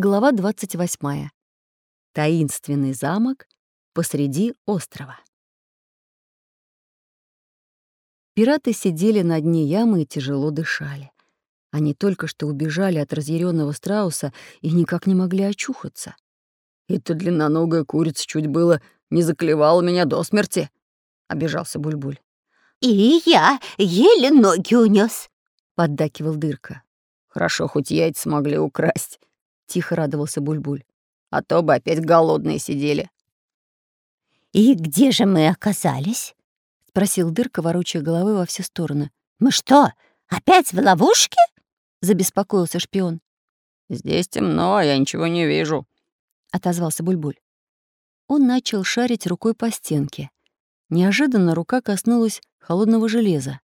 Глава 28. Таинственный замок посреди острова. Пираты сидели на дне ямы и тяжело дышали. Они только что убежали от разъяренного страуса и никак не могли очухаться. «Эта длинноногая курица чуть было не заклевала меня до смерти», — обижался Бульбуль. «И я еле ноги унес, поддакивал Дырка. «Хорошо, хоть яйца смогли украсть», Тихо радовался Бульбуль. «А то бы опять голодные сидели». «И где же мы оказались?» — спросил Дырка, ворочая головой во все стороны. «Мы что, опять в ловушке?» — забеспокоился шпион. «Здесь темно, а я ничего не вижу», — отозвался Бульбуль. Он начал шарить рукой по стенке. Неожиданно рука коснулась холодного железа.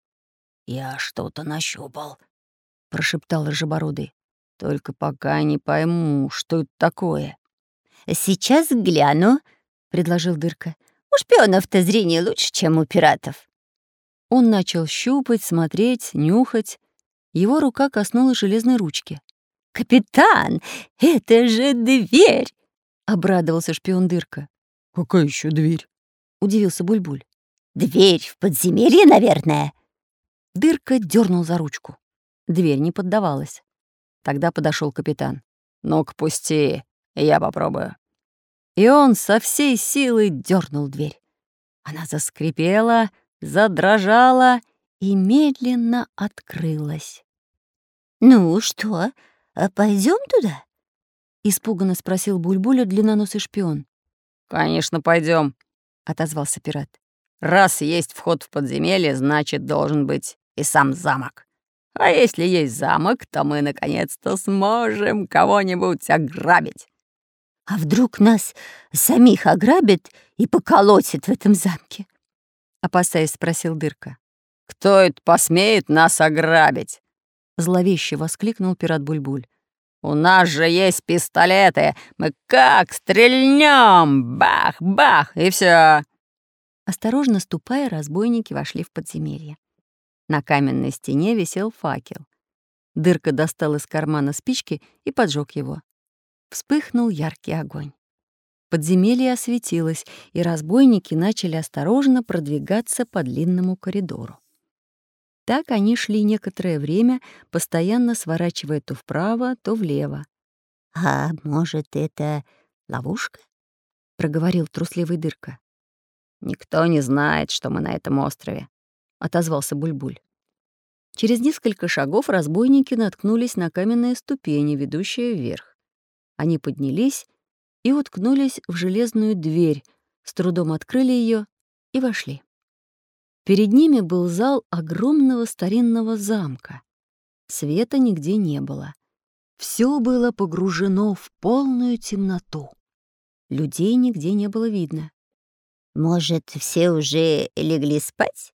«Я что-то нащупал», — прошептал Рыжебородый. Только пока не пойму, что это такое. «Сейчас гляну», — предложил Дырка. «У шпионов-то зрение лучше, чем у пиратов». Он начал щупать, смотреть, нюхать. Его рука коснулась железной ручки. «Капитан, это же дверь!» — обрадовался шпион Дырка. «Какая еще дверь?» — удивился Бульбуль. «Дверь в подземелье, наверное». Дырка дернул за ручку. Дверь не поддавалась. Тогда подошел капитан. «Ну-ка, пусти, я попробую». И он со всей силы дернул дверь. Она заскрипела, задрожала и медленно открылась. «Ну что, а пойдем туда?» — испуганно спросил Бульбуля длинноносый шпион. «Конечно, пойдем, отозвался пират. «Раз есть вход в подземелье, значит, должен быть и сам замок». А если есть замок, то мы наконец-то сможем кого-нибудь ограбить. А вдруг нас самих ограбят и поколотят в этом замке? Опасаясь, спросил Дырка. Кто это посмеет нас ограбить? Зловеще воскликнул пират Бульбуль. У нас же есть пистолеты. Мы как стрельнем! Бах-бах, и все. Осторожно ступая, разбойники вошли в подземелье. На каменной стене висел факел. Дырка достал из кармана спички и поджег его. Вспыхнул яркий огонь. Подземелье осветилось, и разбойники начали осторожно продвигаться по длинному коридору. Так они шли некоторое время, постоянно сворачивая то вправо, то влево. «А может, это ловушка?» — проговорил трусливый дырка. «Никто не знает, что мы на этом острове», отозвался Бульбуль. Через несколько шагов разбойники наткнулись на каменные ступени, ведущие вверх. Они поднялись и уткнулись в железную дверь, с трудом открыли ее и вошли. Перед ними был зал огромного старинного замка. Света нигде не было. Все было погружено в полную темноту. Людей нигде не было видно. «Может, все уже легли спать?»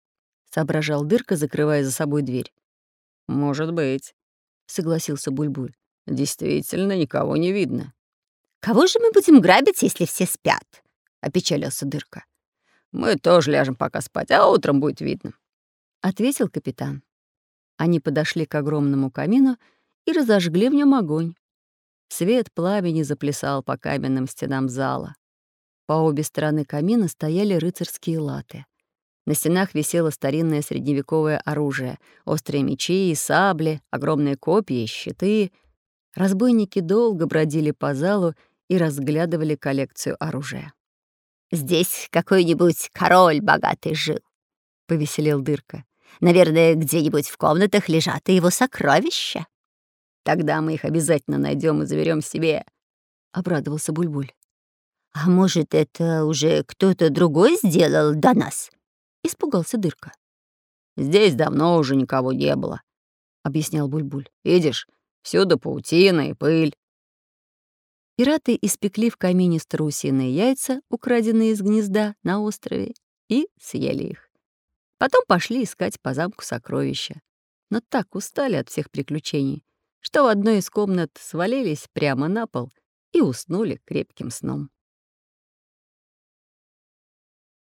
Соображал Дырка, закрывая за собой дверь. «Может быть», — согласился Бульбуль. «Действительно, никого не видно». «Кого же мы будем грабить, если все спят?» — опечалился Дырка. «Мы тоже ляжем пока спать, а утром будет видно», — ответил капитан. Они подошли к огромному камину и разожгли в нем огонь. Свет пламени заплясал по каменным стенам зала. По обе стороны камина стояли рыцарские латы. На стенах висело старинное средневековое оружие, острые мечи и сабли, огромные копья и щиты. Разбойники долго бродили по залу и разглядывали коллекцию оружия. «Здесь какой-нибудь король богатый жил», — повеселил Дырка. «Наверное, где-нибудь в комнатах лежат и его сокровища». «Тогда мы их обязательно найдем и заберем себе», — обрадовался Бульбуль. «А может, это уже кто-то другой сделал до нас?» Испугался Дырка. «Здесь давно уже никого не было», — объяснял Бульбуль. «Видишь, всюду паутина и пыль». Пираты испекли в камине страусиные яйца, украденные из гнезда на острове, и съели их. Потом пошли искать по замку сокровища. Но так устали от всех приключений, что в одной из комнат свалились прямо на пол и уснули крепким сном.